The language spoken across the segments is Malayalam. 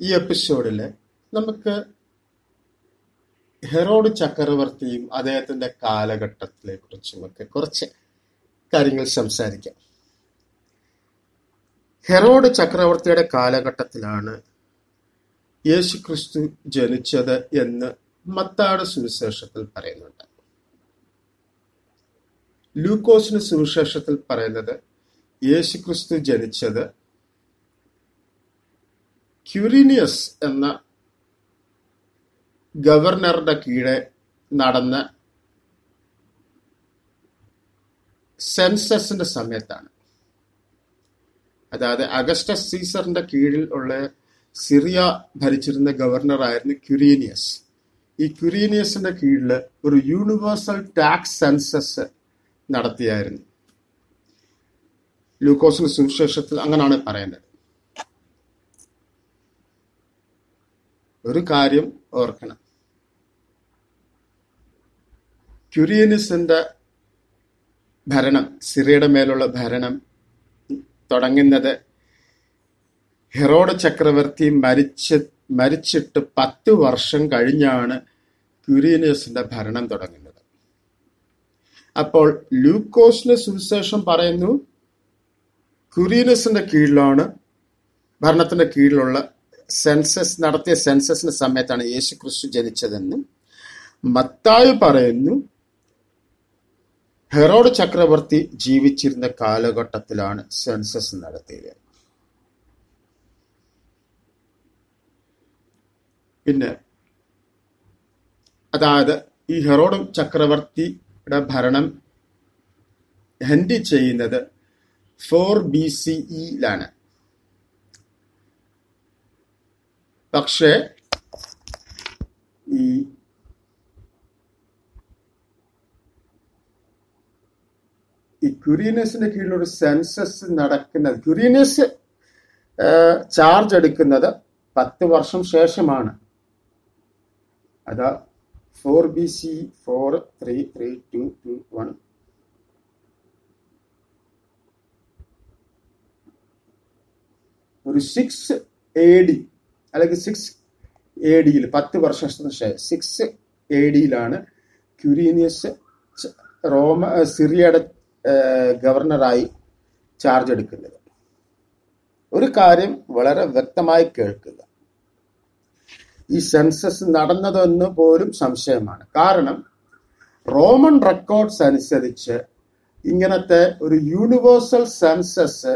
ഈ എപ്പിസോഡിൽ നമുക്ക് ഹെറോഡ് ചക്രവർത്തിയും അദ്ദേഹത്തിന്റെ കാലഘട്ടത്തിലെ കുറിച്ചുമൊക്കെ കുറച്ച് കാര്യങ്ങൾ സംസാരിക്കാം. ഹെറോഡ് ചക്രവർത്തിയുടെ കാലഘട്ടത്തിലാണ് യേശുക്രിസ്തു ജനിച്ചത് എന്ന് മത്താട് സുവിശേഷത്തിൽ പറയുന്നുണ്ട്. ലൂക്കോസിന് സുവിശേഷത്തിൽ പറയുന്നത് യേശുക്രിസ്തു ജനിച്ചത് ക്യൂരിനിയസ് എന്ന ഗവർണറുടെ കീഴെ നടന്ന സെൻസസിന്റെ സമയത്താണ്. അതായത് അഗസ്റ്റസ് സീസറിന്റെ കീഴിൽ ഉള്ള സിറിയ ഭരിച്ചിരുന്ന ഗവർണറായിരുന്നു ക്യുരീനിയസ്. ഈ ക്യുരീനിയസിന്റെ കീഴിൽ ഒരു യൂണിവേഴ്സൽ ടാക്സ് സെൻസസ് നടത്തിയായിരുന്നു. ലൂക്കോസിന്റെ സുവിശേഷത്തിൽ അങ്ങനെയാണ് പറയുന്നത് ഒരു കാര്യം ഓർക്കണം. ക്യുരിയനിസിന്റെ ഭരണം സിറിയയുടെ മേലുള്ള ഭരണം തുടങ്ങുന്നത് ഹെറോഡ് ചക്രവർത്തി മരിച്ച് മരിച്ചിട്ട് പത്ത് വർഷം കഴിഞ്ഞാണ് ക്യുരിയനിസിന്റെ ഭരണം തുടങ്ങുന്നത്. അപ്പോൾ ലൂക്കോസിന്റെ സുവിശേഷം പറയുന്നു ക്യുരിയനിസിന്റെ കീഴിലാണ് ഭരണത്തിന്റെ കീഴിലുള്ള സെൻസസ് നടത്തിയ സെൻസസിന്റെ സമയത്താണ് യേശു ക്രിസ്തു ജനിച്ചതെന്നും മത്തായി പറയുന്നു. ഹെറോഡ് ചക്രവർത്തി ജീവിച്ചിരുന്ന കാലഘട്ടത്തിലാണ് സെൻസസ് നടത്തിയത്. പിന്നെ അതായത് ഈ ഹെറോഡ് ചക്രവർത്തിയുടെ ഭരണം ഹെൻഡി ചെയ്യുന്നത് ഫോർ ബി സി പക്ഷേ ഈ ഈ ക്യുരീനസിന്റെ കീഴിൽ ഒരു സെൻസസ് നടക്കുന്നത് ക്യുരീനസ് ചാർജ് എടുക്കുന്നത് പത്ത് വർഷം ശേഷമാണ്. അതാ four B C four three three two two one. ഒരു സിക്സ് എ ഡി അല്ലെങ്കിൽ സിക്സ് എ ഡിയിൽ പത്ത് വർഷത്തിന് ശേഷം സിക്സ് എ ഡിയിലാണ് ക്യുരീനിയസ് റോമ സിറിയയുടെ ഗവർണറായി ചാർജ് എടുക്കുന്നത്. ഒരു കാര്യം വളരെ വ്യക്തമായി കേൾക്കുക. ഈ സെൻസസ് നടന്നതെന്ന് പോലും സംശയമാണ്. കാരണം റോമൻ റെക്കോർഡ്സ് അനുസരിച്ച് ഇങ്ങനത്തെ ഒരു യൂണിവേഴ്സൽ സെൻസസ്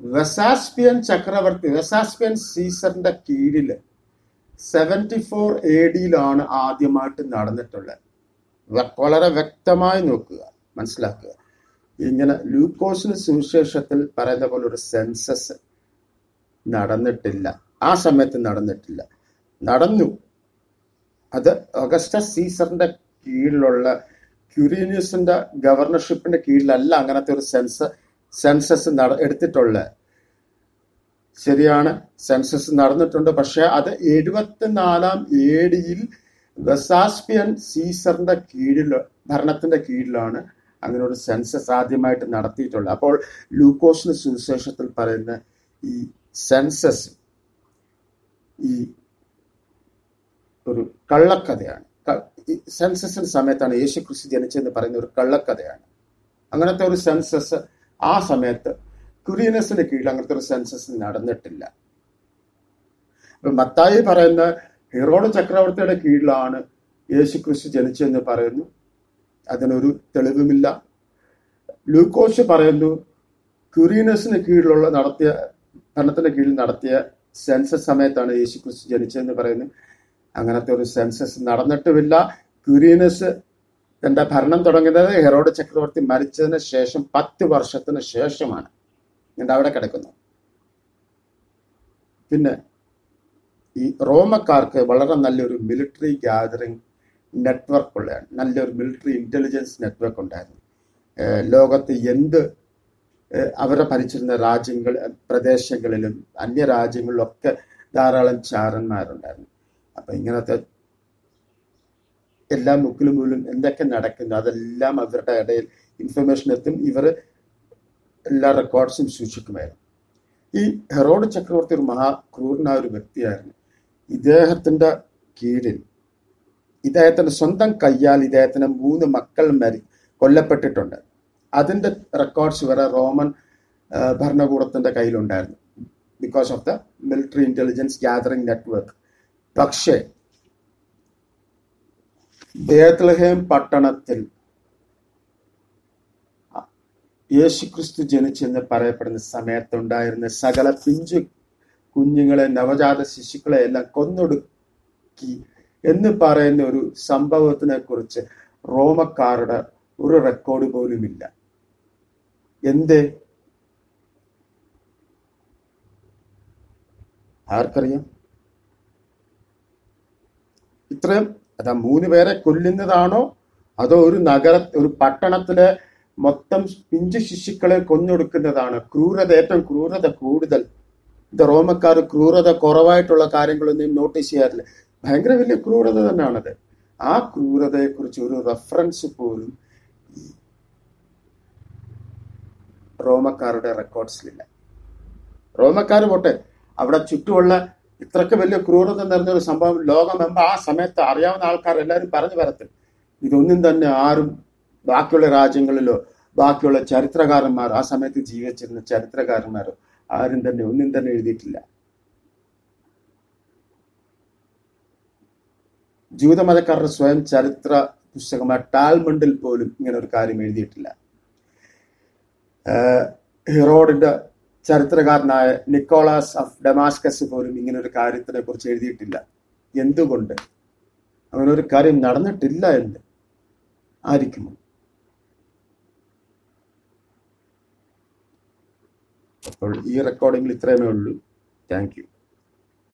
വെസാസ്പിയൻ ചക്രവർത്തി വെസാസ്പിയൻ സീസറിന്റെ കീഴിൽ സെവന്റി ഫോർ എ ഡിയിലാണ് ആദ്യമായിട്ട് നടന്നിട്ടുള്ളത്. വളരെ വ്യക്തമായി നോക്കുക മനസ്സിലാക്കുക. ഇങ്ങനെ ലൂക്കോസിന് സുവിശേഷത്തിൽ പറയുന്ന പോലെ ഒരു സെൻസസ് നടന്നിട്ടില്ല. ആ സമയത്ത് നടന്നിട്ടില്ല. നടന്നു. അത് ഓഗസ്റ്റ സീസറിന്റെ കീഴിലുള്ള ക്യൂരീനിയസിന്റെ ഗവർണർഷിപ്പിന്റെ കീഴിലല്ല അങ്ങനത്തെ ഒരു സെൻസ് സെൻസസ് നട എടുത്തിട്ടുള്ളത് ശരിയാണ് സെൻസസ് നടന്നിട്ടുണ്ട്. പക്ഷെ അത് എഴുപത്തിനാലാം എ ഡിയിൽ വെസാസ്പിയൻ സീസറിന്റെ കീഴിൽ ഭരണത്തിന്റെ കീഴിലാണ് അങ്ങനെ ഒരു സെൻസസ് ആദ്യമായിട്ട് നടത്തിയിട്ടുള്ളത്. അപ്പോൾ ലൂക്കോസിന് സുവിശേഷത്തിൽ പറയുന്ന ഈ സെൻസസ് ഈ ഒരു കള്ളക്കഥയാണ്. സെൻസസിന്റെ സമയത്താണ് യേശു ക്രിസ്തു ജനിച്ചതെന്ന് പറയുന്ന ഒരു കള്ളക്കഥയാണ്. അങ്ങനത്തെ ഒരു സെൻസസ് ആ സമയത്ത് കുരീനസിന് കീഴിൽ അങ്ങനത്തെ ഒരു സെൻസസ് നടന്നിട്ടില്ല. അപ്പൊ മത്തായി പറയുന്ന ഹിറോഡ് ചക്രവർത്തിയുടെ കീഴിലാണ് യേശു ക്രിസ്തു ജനിച്ചെന്ന് പറയുന്നു. അതിനൊരു തെളിവുമില്ല. ലൂക്കോസ് പറയുന്നു ക്യൂരീനസിന് കീഴിലുള്ള നടത്തിയ ഭരണത്തിന്റെ കീഴിൽ നടത്തിയ സെൻസസ് സമയത്താണ് യേശു ക്രിസ്തു ജനിച്ചതെന്ന് പറയുന്നു. അങ്ങനത്തെ ഒരു സെൻസസ് നടന്നിട്ടുമില്ല. ക്യൂരീനസ് തന്റെ ഭരണം തുടങ്ങുന്നത്? ഹെറോഡ് ചക്രവർത്തി മരിച്ചതിന് ശേഷം പത്ത് വർഷത്തിന് ശേഷമാണ്. എന്നിട്ട് അവിടെ കിടക്കുന്നു പിന്നെ ഈ റോമക്കാർക്ക് വളരെ നല്ലൊരു മിലിറ്ററി ഗ്യാതറിംഗ് നെറ്റ്വർക്ക് ഉള്ളതാണ്. നല്ലൊരു മിലിറ്ററി ഇന്റലിജൻസ് നെറ്റ്വർക്ക് ഉണ്ടായിരുന്നു. ലോകത്ത് എന്ത് അവരെ ഭരിച്ചിരുന്ന രാജ്യങ്ങൾ പ്രദേശങ്ങളിലും അന്യ രാജ്യങ്ങളിലൊക്കെ ധാരാളം ചാരന്മാരുണ്ടായിരുന്നു. അപ്പൊ ഇങ്ങനത്തെ എല്ലാ മുക്കിലും മുകളിലും എന്തൊക്കെ നടക്കുന്നു അതെല്ലാം അവരുടെ ഇടയിൽ ഇൻഫർമേഷൻ എത്തും. ഇവർ എല്ലാ റെക്കോർഡ്സും സൂക്ഷിക്കുമായിരുന്നു. ഈ ഹെറോഡ് ചക്രവർത്തി ഒരു മഹാക്രൂരനായ ഒരു വ്യക്തിയായിരുന്നു. ഇദ്ദേഹത്തിന്റെ കീഴിൽ ഇദ്ദേഹത്തിന്റെ സ്വന്തം കയ്യാൽ ഇദ്ദേഹത്തിന് മൂന്ന് മക്കൾ മരി കൊല്ലപ്പെട്ടിട്ടുണ്ട്. അതിന്റെ റെക്കോർഡ്സ് വരെ റോമൻ ഭരണകൂടത്തിന്റെ കയ്യിലുണ്ടായിരുന്നു. Because of the military intelligence gathering network പക്ഷേ ബേത്ലഹേം പട്ടണത്തിൽ യേശുക്രിസ്തു ജനിച്ചെന്ന് പറയപ്പെടുന്ന സമയത്തുണ്ടായിരുന്ന സകല പിഞ്ചു കുഞ്ഞുങ്ങളെ നവജാത ശിശുക്കളെ എല്ലാം കൊന്നൊടുക്കി എന്ന് പറയുന്ന ഒരു സംഭവത്തിനെ കുറിച്ച് റോമക്കാരുടെ ഒരു റെക്കോർഡ് പോലുമില്ല. എന്ത്? ആർക്കറിയാം? ഇത്രയും അതാ മൂന്ന് പേരെ കൊല്ലുന്നതാണോ? അതോ ഒരു നഗര ഒരു പട്ടണത്തിലെ മൊത്തം പിഞ്ചു ശിശുക്കളെ കൊന്നൊടുക്കുന്നതാണ്? ക്രൂരത ഏറ്റവും ക്രൂരത കൂടുതൽ. ഇത് റോമക്കാർ ക്രൂരത കുറവായിട്ടുള്ള കാര്യങ്ങളൊന്നും നോട്ടീസ് ചെയ്യാറില്ല. ഭയങ്കര വലിയ ക്രൂരത തന്നെയാണത്. ആ ക്രൂരതയെക്കുറിച്ച് ഒരു റെഫറൻസ് പോലും റോമക്കാരുടെ റെക്കോർഡ്സിലില്ല. റോമക്കാർ പോട്ടെ അവിടെ ചുറ്റുമുള്ള ഇത്രക്ക് വലിയ ക്രൂരത നിറഞ്ഞ ഒരു സംഭവം ലോകമെമ്പ ആ സമയത്ത് അറിയാവുന്ന ആൾക്കാർ എല്ലാവരും പറഞ്ഞു വരത്തിൽ ഇതൊന്നും തന്നെ ആരും ബാക്കിയുള്ള രാജ്യങ്ങളിലോ ബാക്കിയുള്ള ചരിത്രകാരന്മാർ ആ സമയത്ത് ജീവിച്ചിരുന്ന ചരിത്രകാരന്മാരോ ആരും തന്നെ ഒന്നും തന്നെ എഴുതിയിട്ടില്ല. ജൂതമതക്കാരുടെ സ്വയം ചരിത്ര പുസ്തകമായ ടാൽമണ്ടിൽ പോലും ഇങ്ങനെ ഒരു കാര്യം എഴുതിയിട്ടില്ല. ഹെറോഡിന്റെ ചരിത്രകാരനായ നിക്കോളാസ് ഓഫ് ഡെമാസ്കസ് പോലും ഇങ്ങനെ ഒരു കാര്യത്തിനെ കുറിച്ച് എഴുതിയിട്ടില്ല. എന്തുകൊണ്ട്? അങ്ങനെ ഒരു കാര്യം നടന്നിട്ടില്ല എന്ന് ആയിരിക്കുമോ അപ്പോൾ ഈ റെക്കോർഡിംഗിൽ ഇത്രയുമേ ഉള്ളൂ. Thank you